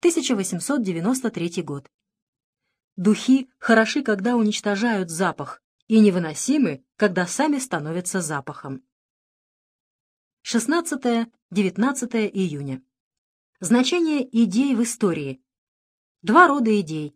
1893 год. Духи хороши, когда уничтожают запах, и невыносимы, когда сами становятся запахом. 16-19 июня. Значение идей в истории. Два рода идей.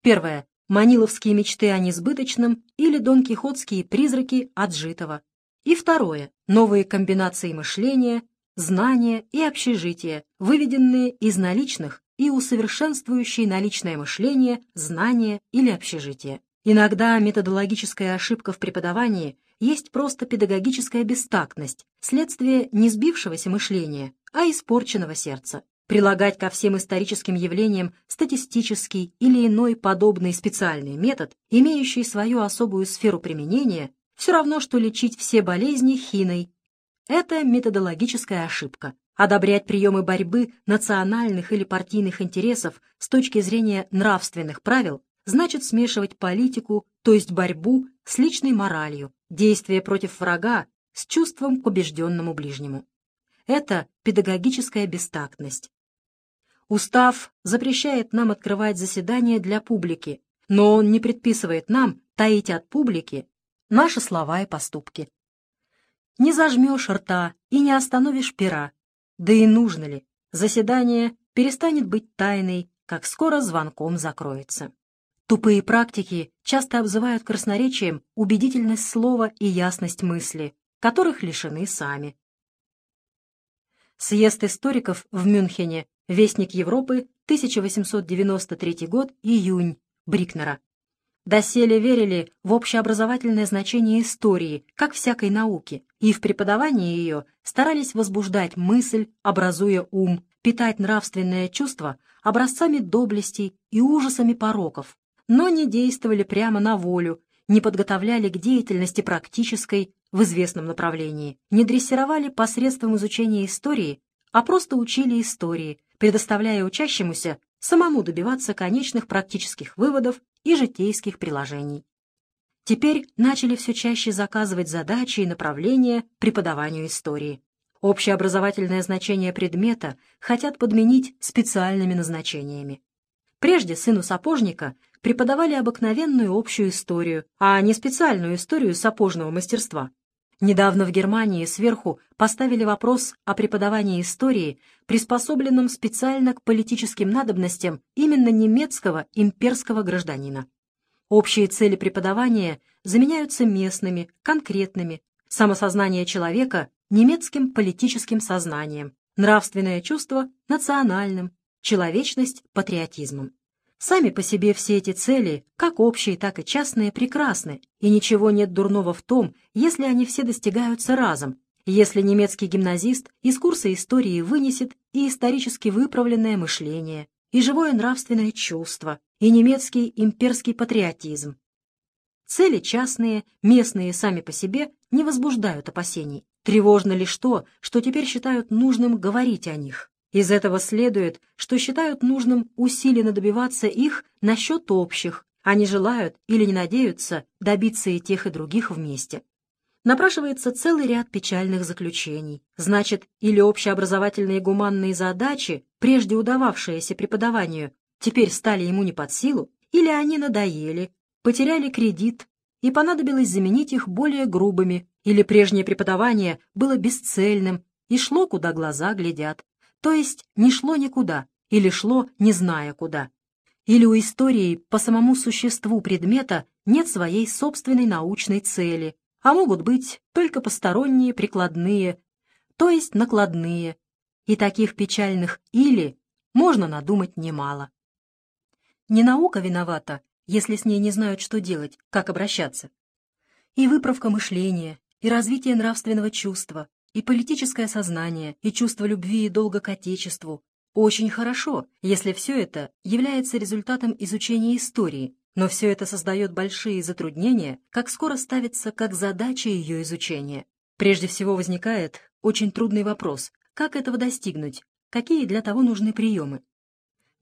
Первое. Маниловские мечты о несбыточном или донкихотские призраки отжитого. И второе. Новые комбинации мышления, знания и общежития, выведенные из наличных и усовершенствующие наличное мышление, знания или общежития. Иногда методологическая ошибка в преподавании есть просто педагогическая бестактность, следствие не сбившегося мышления, а испорченного сердца. Прилагать ко всем историческим явлениям статистический или иной подобный специальный метод, имеющий свою особую сферу применения, все равно, что лечить все болезни хиной. Это методологическая ошибка. Одобрять приемы борьбы национальных или партийных интересов с точки зрения нравственных правил значит смешивать политику, то есть борьбу, с личной моралью, действие против врага с чувством к убежденному ближнему. Это педагогическая бестактность. Устав запрещает нам открывать заседания для публики, но он не предписывает нам таить от публики наши слова и поступки. Не зажмешь рта и не остановишь пера. Да и нужно ли? Заседание перестанет быть тайной, как скоро звонком закроется. Тупые практики часто обзывают красноречием убедительность слова и ясность мысли, которых лишены сами. Съезд историков в Мюнхене, Вестник Европы, 1893 год, июнь, Брикнера. Доселе верили в общеобразовательное значение истории, как всякой науки, и в преподавании ее старались возбуждать мысль, образуя ум, питать нравственное чувство образцами доблестей и ужасами пороков, но не действовали прямо на волю, не подготовляли к деятельности практической в известном направлении, не дрессировали посредством изучения истории, а просто учили истории, предоставляя учащемуся самому добиваться конечных практических выводов и житейских приложений. Теперь начали все чаще заказывать задачи и направления преподаванию истории. Общеобразовательное значение предмета хотят подменить специальными назначениями. Прежде сыну сапожника преподавали обыкновенную общую историю, а не специальную историю сапожного мастерства. Недавно в Германии сверху поставили вопрос о преподавании истории, приспособленном специально к политическим надобностям именно немецкого имперского гражданина. Общие цели преподавания заменяются местными, конкретными, самосознание человека – немецким политическим сознанием, нравственное чувство – национальным, человечность – патриотизмом. Сами по себе все эти цели, как общие, так и частные, прекрасны, и ничего нет дурного в том, если они все достигаются разом, если немецкий гимназист из курса истории вынесет и исторически выправленное мышление, и живое нравственное чувство, и немецкий имперский патриотизм. Цели частные, местные сами по себе не возбуждают опасений. Тревожно лишь то, что теперь считают нужным говорить о них. Из этого следует, что считают нужным усиленно добиваться их насчет общих, а не желают или не надеются добиться и тех, и других вместе. Напрашивается целый ряд печальных заключений. Значит, или общеобразовательные гуманные задачи, прежде удававшиеся преподаванию, теперь стали ему не под силу, или они надоели, потеряли кредит, и понадобилось заменить их более грубыми, или прежнее преподавание было бесцельным и шло, куда глаза глядят то есть не шло никуда, или шло, не зная куда. Или у истории по самому существу предмета нет своей собственной научной цели, а могут быть только посторонние прикладные, то есть накладные, и таких печальных «или» можно надумать немало. Не наука виновата, если с ней не знают, что делать, как обращаться. И выправка мышления, и развитие нравственного чувства, и политическое сознание, и чувство любви и долга к Отечеству. Очень хорошо, если все это является результатом изучения истории, но все это создает большие затруднения, как скоро ставится как задача ее изучения. Прежде всего возникает очень трудный вопрос, как этого достигнуть, какие для того нужны приемы.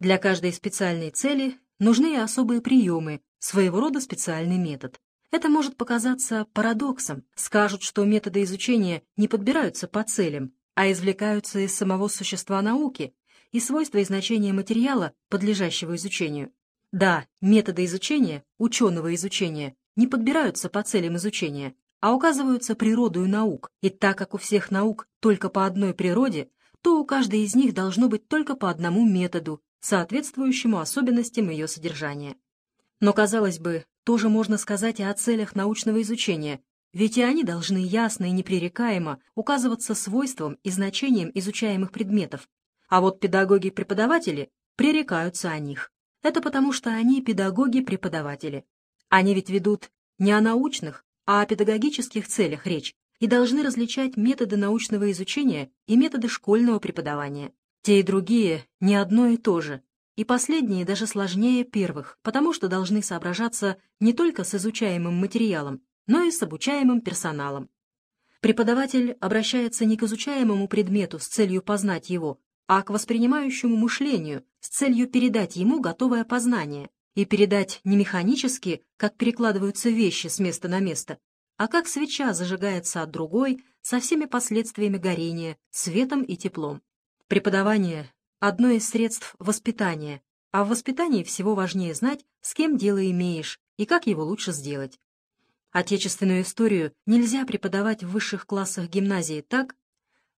Для каждой специальной цели нужны особые приемы, своего рода специальный метод. Это может показаться парадоксом. Скажут, что методы изучения не подбираются по целям, а извлекаются из самого существа науки, и свойства и значения материала, подлежащего изучению. Да, методы изучения, ученого изучения, не подбираются по целям изучения, а указываются природою наук, и так как у всех наук только по одной природе, то у каждой из них должно быть только по одному методу, соответствующему особенностям ее содержания. Но, казалось бы, тоже можно сказать и о целях научного изучения, ведь и они должны ясно и непререкаемо указываться свойством и значением изучаемых предметов, а вот педагоги-преподаватели пререкаются о них. Это потому, что они педагоги-преподаватели. Они ведь ведут не о научных, а о педагогических целях речь и должны различать методы научного изучения и методы школьного преподавания. Те и другие не одно и то же, и последние даже сложнее первых, потому что должны соображаться не только с изучаемым материалом, но и с обучаемым персоналом. Преподаватель обращается не к изучаемому предмету с целью познать его, а к воспринимающему мышлению с целью передать ему готовое познание, и передать не механически, как перекладываются вещи с места на место, а как свеча зажигается от другой со всеми последствиями горения, светом и теплом. Преподавание — одно из средств воспитания, а в воспитании всего важнее знать, с кем дело имеешь и как его лучше сделать. Отечественную историю нельзя преподавать в высших классах гимназии так,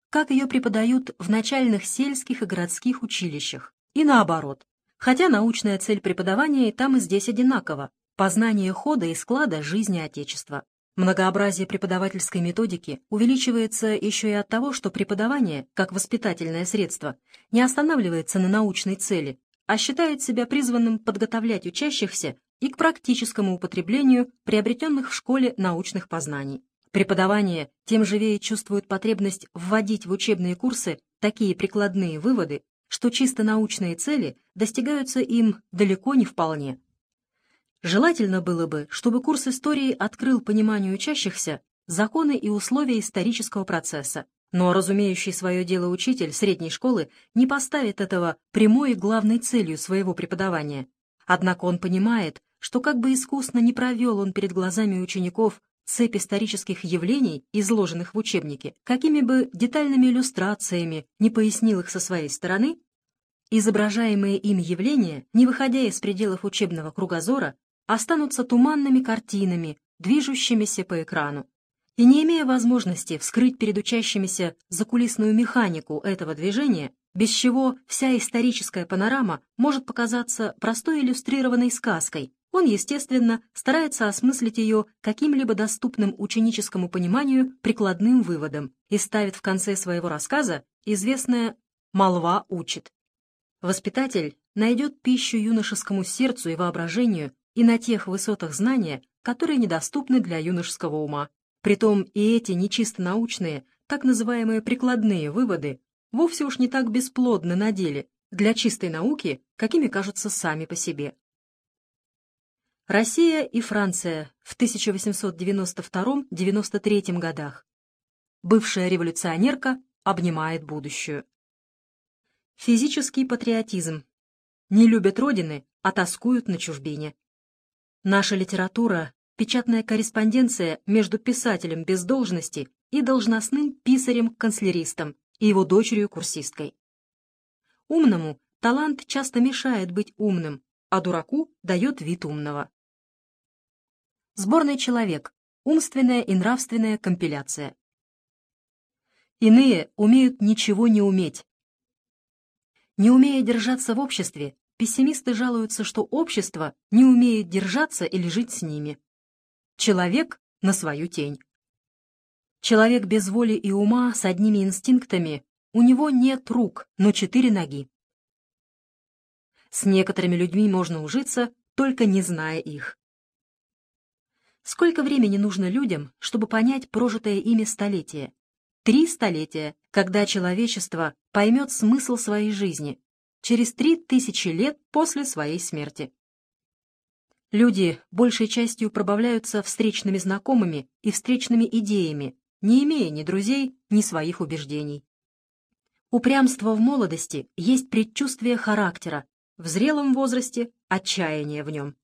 как ее преподают в начальных сельских и городских училищах, и наоборот. Хотя научная цель преподавания и там и здесь одинакова – познание хода и склада жизни Отечества. Многообразие преподавательской методики увеличивается еще и от того, что преподавание, как воспитательное средство, не останавливается на научной цели, а считает себя призванным подготовлять учащихся и к практическому употреблению приобретенных в школе научных познаний. Преподавание тем живее чувствует потребность вводить в учебные курсы такие прикладные выводы, что чисто научные цели достигаются им далеко не вполне. Желательно было бы, чтобы курс истории открыл пониманию учащихся законы и условия исторического процесса, но разумеющий свое дело учитель средней школы не поставит этого прямой и главной целью своего преподавания. Однако он понимает, что как бы искусно не провел он перед глазами учеников цепь исторических явлений, изложенных в учебнике, какими бы детальными иллюстрациями не пояснил их со своей стороны, изображаемые им явления, не выходя из пределов учебного кругозора, останутся туманными картинами, движущимися по экрану. И не имея возможности вскрыть перед учащимися закулисную механику этого движения, без чего вся историческая панорама может показаться простой иллюстрированной сказкой, он, естественно, старается осмыслить ее каким-либо доступным ученическому пониманию прикладным выводом и ставит в конце своего рассказа известное «молва учит». Воспитатель найдет пищу юношескому сердцу и воображению и на тех высотах знания, которые недоступны для юношеского ума. Притом и эти нечисто научные, так называемые прикладные выводы вовсе уж не так бесплодны на деле для чистой науки, какими кажутся сами по себе. Россия и Франция в 1892-93 годах. Бывшая революционерка обнимает будущую. Физический патриотизм. Не любят родины, а тоскуют на чужбине. Наша литература — печатная корреспонденция между писателем без должности и должностным писарем-канцлеристом и его дочерью-курсисткой. Умному талант часто мешает быть умным, а дураку дает вид умного. Сборный человек. Умственная и нравственная компиляция. Иные умеют ничего не уметь. Не умея держаться в обществе, Пессимисты жалуются, что общество не умеет держаться или жить с ними. Человек на свою тень. Человек без воли и ума с одними инстинктами, у него нет рук, но четыре ноги. С некоторыми людьми можно ужиться, только не зная их. Сколько времени нужно людям, чтобы понять прожитое ими столетие? Три столетия, когда человечество поймет смысл своей жизни, через три тысячи лет после своей смерти. Люди большей частью пробавляются встречными знакомыми и встречными идеями, не имея ни друзей, ни своих убеждений. Упрямство в молодости есть предчувствие характера, в зрелом возрасте — отчаяние в нем.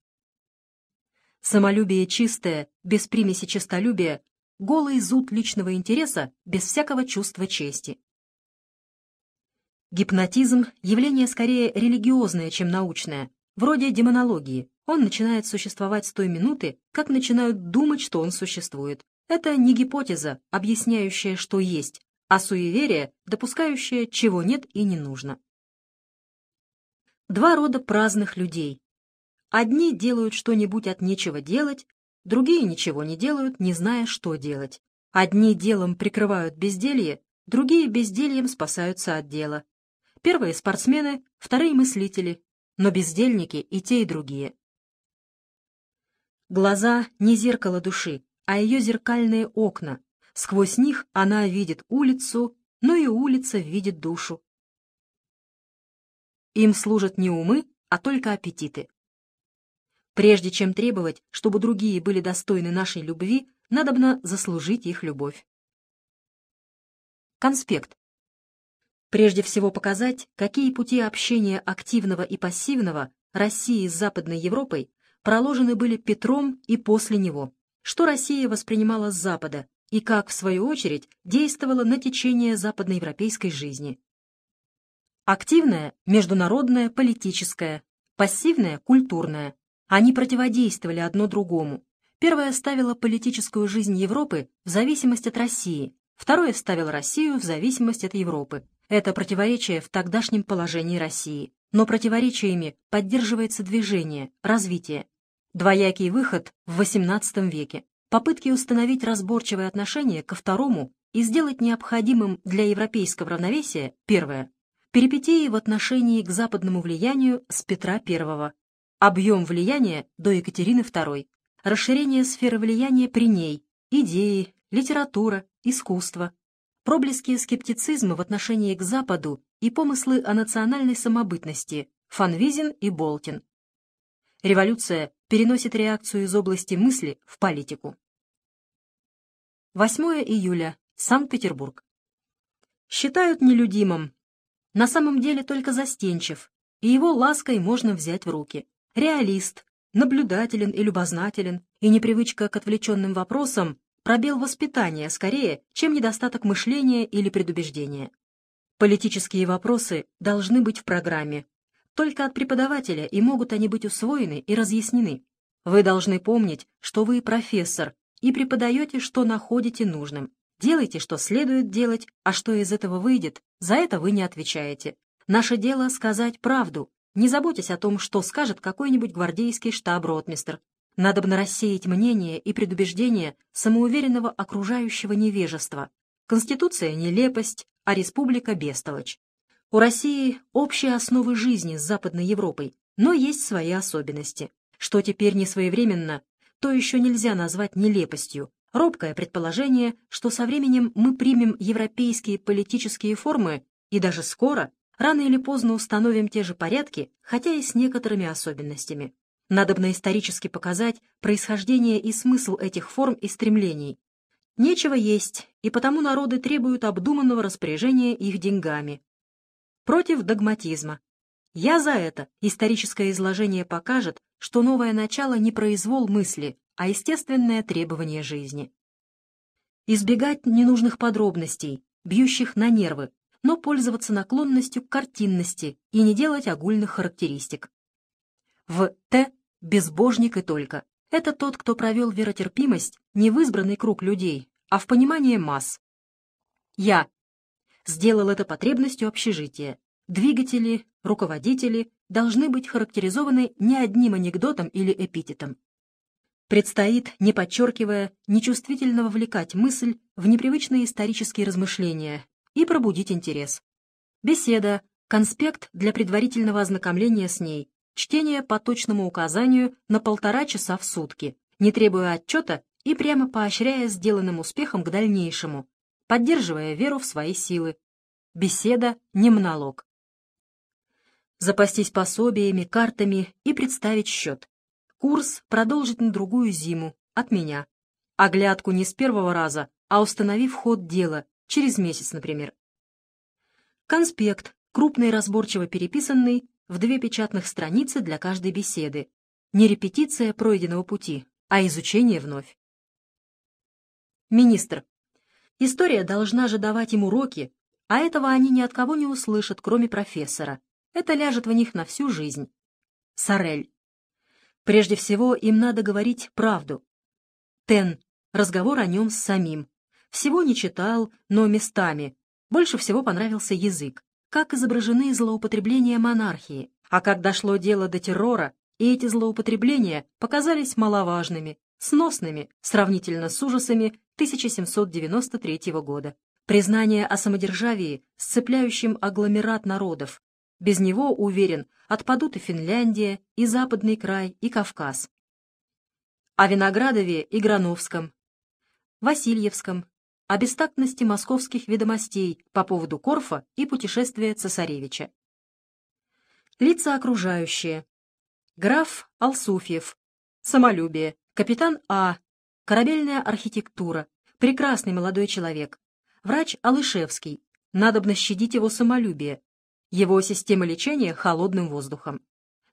Самолюбие чистое, без примеси честолюбия, голый зуд личного интереса, без всякого чувства чести. Гипнотизм – явление скорее религиозное, чем научное, вроде демонологии. Он начинает существовать с той минуты, как начинают думать, что он существует. Это не гипотеза, объясняющая, что есть, а суеверие, допускающее, чего нет и не нужно. Два рода праздных людей. Одни делают что-нибудь от нечего делать, другие ничего не делают, не зная, что делать. Одни делом прикрывают безделье, другие бездельем спасаются от дела. Первые спортсмены, вторые мыслители, но бездельники и те, и другие. Глаза — не зеркало души, а ее зеркальные окна. Сквозь них она видит улицу, но и улица видит душу. Им служат не умы, а только аппетиты. Прежде чем требовать, чтобы другие были достойны нашей любви, надобно заслужить их любовь. Конспект. Прежде всего показать, какие пути общения активного и пассивного России с Западной Европой проложены были Петром и после него, что Россия воспринимала с Запада и как, в свою очередь, действовала на течение западноевропейской жизни. Активная – международная, политическая, пассивная – культурная. Они противодействовали одно другому. Первое ставило политическую жизнь Европы в зависимость от России, второе ставило Россию в зависимость от Европы. Это противоречие в тогдашнем положении России. Но противоречиями поддерживается движение, развитие. Двоякий выход в XVIII веке. Попытки установить разборчивое отношение ко второму и сделать необходимым для европейского равновесия первое. Перипетии в отношении к западному влиянию с Петра I. Объем влияния до Екатерины II. Расширение сферы влияния при ней. Идеи, литература, искусство, проблески скептицизма в отношении к Западу и помыслы о национальной самобытности Фанвизин и Болтин. Революция переносит реакцию из области мысли в политику. 8 июля. Санкт-Петербург. Считают нелюдимым. На самом деле только застенчив, и его лаской можно взять в руки. Реалист, наблюдателен и любознателен, и непривычка к отвлеченным вопросам пробел воспитания скорее, чем недостаток мышления или предубеждения. Политические вопросы должны быть в программе. Только от преподавателя и могут они быть усвоены и разъяснены. Вы должны помнить, что вы профессор и преподаете, что находите нужным. Делайте, что следует делать, а что из этого выйдет, за это вы не отвечаете. Наше дело — сказать правду. Не заботьтесь о том, что скажет какой-нибудь гвардейский штаб-ротмистр. Надобно рассеять мнение и предубеждения самоуверенного окружающего невежества. Конституция — нелепость, а республика — бестолочь. У России общие основы жизни с Западной Европой, но есть свои особенности. Что теперь не своевременно, то еще нельзя назвать нелепостью. Робкое предположение, что со временем мы примем европейские политические формы и даже скоро, рано или поздно установим те же порядки, хотя и с некоторыми особенностями. Надобно исторически показать происхождение и смысл этих форм и стремлений. Нечего есть, и потому народы требуют обдуманного распоряжения их деньгами. Против догматизма. Я за это. Историческое изложение покажет, что новое начало не произвол мысли, а естественное требование жизни. Избегать ненужных подробностей, бьющих на нервы, но пользоваться наклонностью к картинности и не делать огульных характеристик. В Т безбожник и только. Это тот, кто провел веротерпимость не в избранный круг людей, а в понимание масс. Я сделал это потребностью общежития. Двигатели, руководители должны быть характеризованы не одним анекдотом или эпитетом. Предстоит, не подчеркивая, нечувствительно вовлекать мысль в непривычные исторические размышления и пробудить интерес. Беседа, конспект для предварительного ознакомления с ней, Чтение по точному указанию на полтора часа в сутки, не требуя отчета и прямо поощряя сделанным успехом к дальнейшему, поддерживая веру в свои силы. Беседа не монолог. Запастись пособиями, картами и представить счет. Курс продолжить на другую зиму, от меня. Оглядку не с первого раза, а установив ход дела, через месяц, например. Конспект, крупный разборчиво переписанный, в две печатных страницы для каждой беседы. Не репетиция пройденного пути, а изучение вновь. Министр. История должна же давать им уроки, а этого они ни от кого не услышат, кроме профессора. Это ляжет в них на всю жизнь. Сорель. Прежде всего, им надо говорить правду. Тен. Разговор о нем с самим. Всего не читал, но местами. Больше всего понравился язык. Как изображены злоупотребления монархии. А как дошло дело до террора, и эти злоупотребления показались маловажными, сносными, сравнительно с ужасами 1793 года. Признание о самодержавии, сцепляющем агломерат народов. Без него, уверен, отпадут и Финляндия, и Западный край, и Кавказ. О Виноградове и Грановском, Васильевском, о бестактности московских ведомостей по поводу Корфа и путешествия цесаревича. Лица окружающие. Граф Алсуфьев. Самолюбие. Капитан А. Корабельная архитектура. Прекрасный молодой человек. Врач Алышевский. Надобно щадить его самолюбие. Его система лечения холодным воздухом.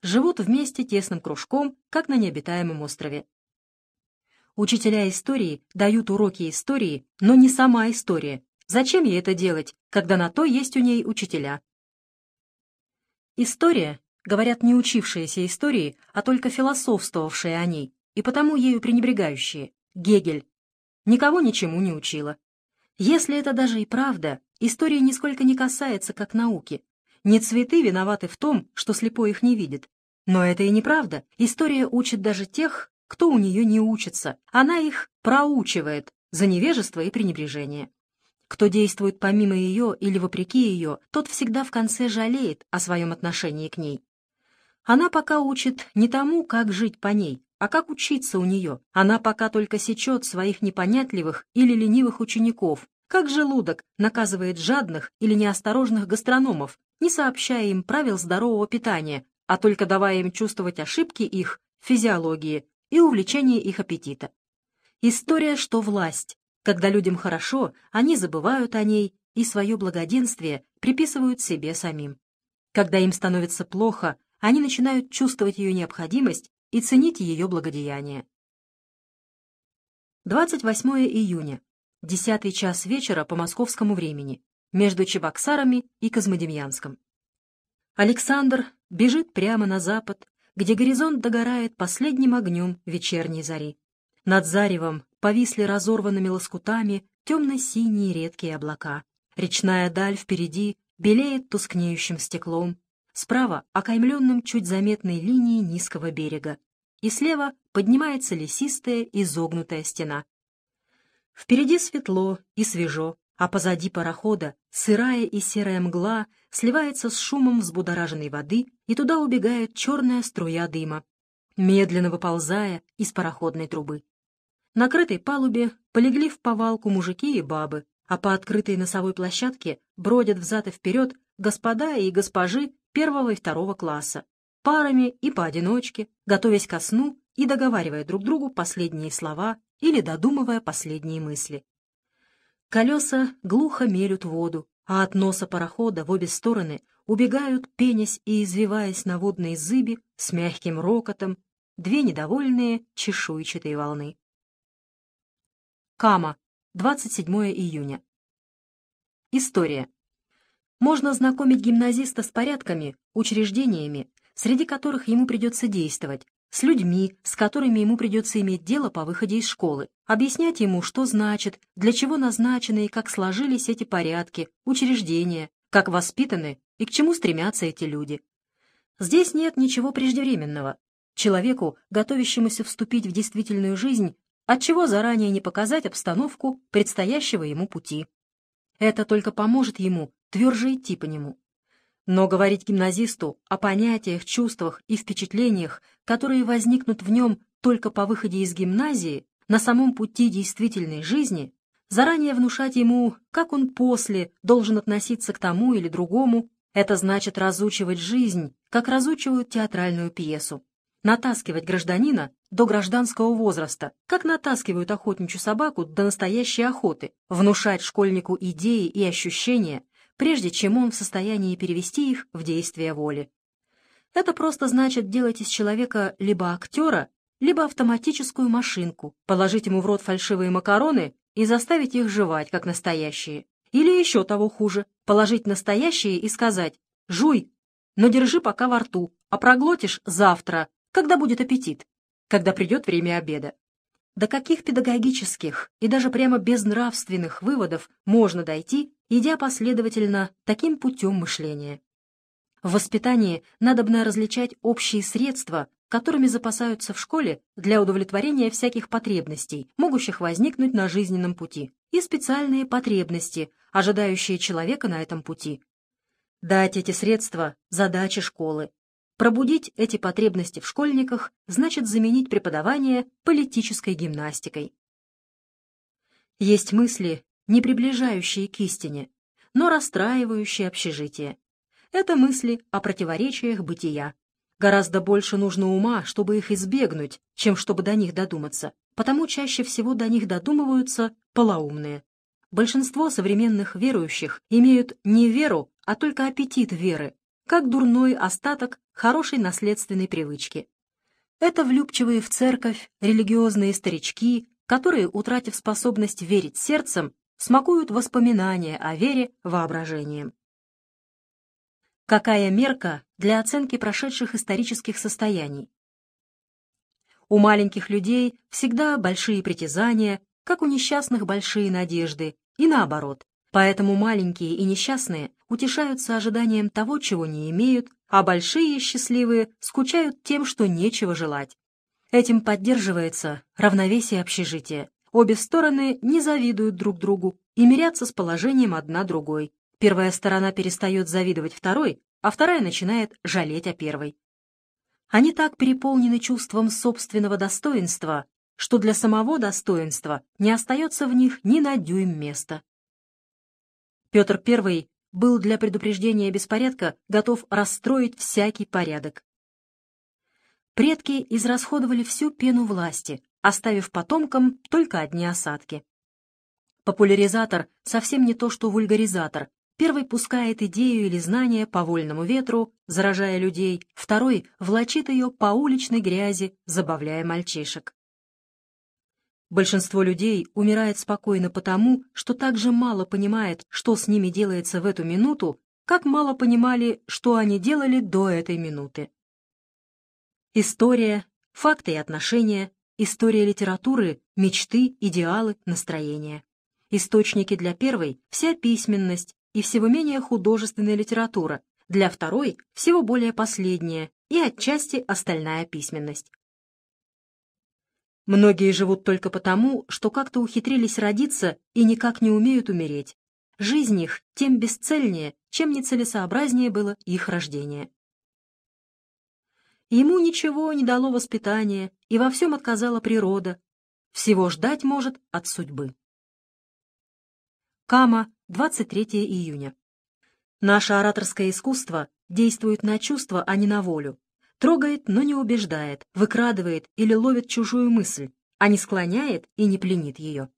Живут вместе тесным кружком, как на необитаемом острове. Учителя истории дают уроки истории, но не сама история. Зачем ей это делать, когда на то есть у ней учителя? История, говорят не учившиеся истории, а только философствовавшие о ней, и потому ею пренебрегающие. Гегель. Никого ничему не учила. Если это даже и правда, история нисколько не касается как науки. Не цветы виноваты в том, что слепой их не видит. Но это и неправда. История учит даже тех, кто у нее не учится. Она их проучивает за невежество и пренебрежение. Кто действует помимо ее или вопреки ее, тот всегда в конце жалеет о своем отношении к ней. Она пока учит не тому, как жить по ней, а как учиться у нее? Она пока только сечет своих непонятливых или ленивых учеников, как желудок наказывает жадных или неосторожных гастрономов, не сообщая им правил здорового питания, а только давая им чувствовать ошибки их физиологии и увлечение их аппетита. История, что власть. Когда людям хорошо, они забывают о ней и свое благоденствие приписывают себе самим. Когда им становится плохо, они начинают чувствовать ее необходимость и ценить ее благодеяние. 28 июня, 10 час вечера по московскому времени, между Чебоксарами и Козмодемьянском. Александр бежит прямо на запад, где горизонт догорает последним огнем вечерней зари. Над заревом повисли разорванными лоскутами темно-синие редкие облака. Речная даль впереди белеет тускнеющим стеклом, Справа — окаймленным чуть заметной линией низкого берега, и слева поднимается лесистая изогнутая стена. Впереди светло и свежо, а позади парохода сырая и серая мгла сливается с шумом взбудораженной воды, и туда убегает черная струя дыма, медленно выползая из пароходной трубы. На крытой палубе полегли в повалку мужики и бабы, а по открытой носовой площадке бродят взад и вперед господа и госпожи первого и второго класса, парами и поодиночке, готовясь ко сну и договаривая друг другу последние слова или додумывая последние мысли. Колеса глухо мелют воду, а от носа парохода в обе стороны убегают, пенясь и извиваясь на водной зыби с мягким рокотом, две недовольные чешуйчатые волны. Кама, 27 июня. История можно знакомить гимназиста с порядками, учреждениями, среди которых ему придется действовать, с людьми, с которыми ему придется иметь дело по выходе из школы, объяснять ему, что значит, для чего назначены и как сложились эти порядки, учреждения, как воспитаны и к чему стремятся эти люди. Здесь нет ничего преждевременного. Человеку, готовящемуся вступить в действительную жизнь, отчего заранее не показать обстановку предстоящего ему пути. Это только поможет ему тверже идти по нему. Но говорить гимназисту о понятиях, чувствах и впечатлениях, которые возникнут в нем только по выходе из гимназии, на самом пути действительной жизни, заранее внушать ему, как он после должен относиться к тому или другому, это значит разучивать жизнь, как разучивают театральную пьесу. Натаскивать гражданина до гражданского возраста, как натаскивают охотничью собаку до настоящей охоты, внушать школьнику идеи и ощущения, прежде чем он в состоянии перевести их в действие воли. Это просто значит делать из человека либо актера, либо автоматическую машинку, положить ему в рот фальшивые макароны и заставить их жевать, как настоящие. Или еще того хуже, положить настоящее и сказать «Жуй, но держи пока во рту, а проглотишь завтра, когда будет аппетит, когда придет время обеда». До каких педагогических и даже прямо безнравственных выводов можно дойти, идя последовательно таким путем мышления? В воспитании надобно различать общие средства, которыми запасаются в школе для удовлетворения всяких потребностей, могущих возникнуть на жизненном пути, и специальные потребности, ожидающие человека на этом пути. Дать эти средства – задачи школы, Пробудить эти потребности в школьниках значит заменить преподавание политической гимнастикой. Есть мысли, не приближающие к истине, но расстраивающие общежитие. Это мысли о противоречиях бытия. Гораздо больше нужно ума, чтобы их избегнуть, чем чтобы до них додуматься, потому чаще всего до них додумываются полоумные. Большинство современных верующих имеют не веру, а только аппетит веры, как дурной остаток хорошей наследственной привычки. Это влюбчивые в церковь религиозные старички, которые, утратив способность верить сердцем, смакуют воспоминания о вере воображением. Какая мерка для оценки прошедших исторических состояний? У маленьких людей всегда большие притязания, как у несчастных большие надежды, и наоборот. Поэтому маленькие и несчастные утешаются ожиданием того, чего не имеют, а большие и счастливые скучают тем, что нечего желать. Этим поддерживается равновесие общежития. Обе стороны не завидуют друг другу и мирятся с положением одна другой. Первая сторона перестает завидовать второй, а вторая начинает жалеть о первой. Они так переполнены чувством собственного достоинства, что для самого достоинства не остается в них ни на дюйм места. Петр I был для предупреждения беспорядка готов расстроить всякий порядок. Предки израсходовали всю пену власти, оставив потомкам только одни осадки. Популяризатор совсем не то, что вульгаризатор. Первый пускает идею или знание по вольному ветру, заражая людей, второй влачит ее по уличной грязи, забавляя мальчишек. Большинство людей умирает спокойно потому, что так же мало понимает, что с ними делается в эту минуту, как мало понимали, что они делали до этой минуты. История, факты и отношения, история литературы, мечты, идеалы, настроения. Источники для первой — вся письменность и всего менее художественная литература, для второй — всего более последняя и отчасти остальная письменность. Многие живут только потому, что как-то ухитрились родиться и никак не умеют умереть. Жизнь их тем бесцельнее, чем нецелесообразнее было их рождение. Ему ничего не дало воспитание, и во всем отказала природа. Всего ждать может от судьбы. Кама, 23 июня. Наше ораторское искусство действует на чувства, а не на волю. Трогает, но не убеждает, выкрадывает или ловит чужую мысль, а не склоняет и не пленит ее.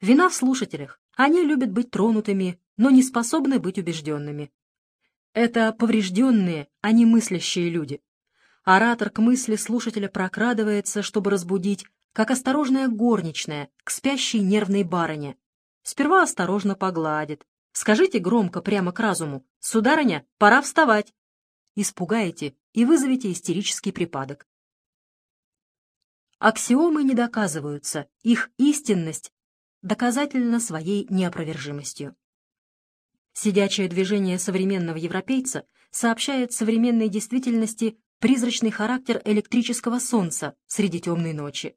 Вина в слушателях. Они любят быть тронутыми, но не способны быть убежденными. Это поврежденные, а не мыслящие люди. Оратор к мысли слушателя прокрадывается, чтобы разбудить, как осторожная горничная к спящей нервной барыне. Сперва осторожно погладит. Скажите громко прямо к разуму. «Сударыня, пора вставать!» Испугаете и вызовете истерический припадок. Аксиомы не доказываются, их истинность доказательна своей неопровержимостью. Сидячее движение современного европейца сообщает современной действительности призрачный характер электрического солнца среди темной ночи.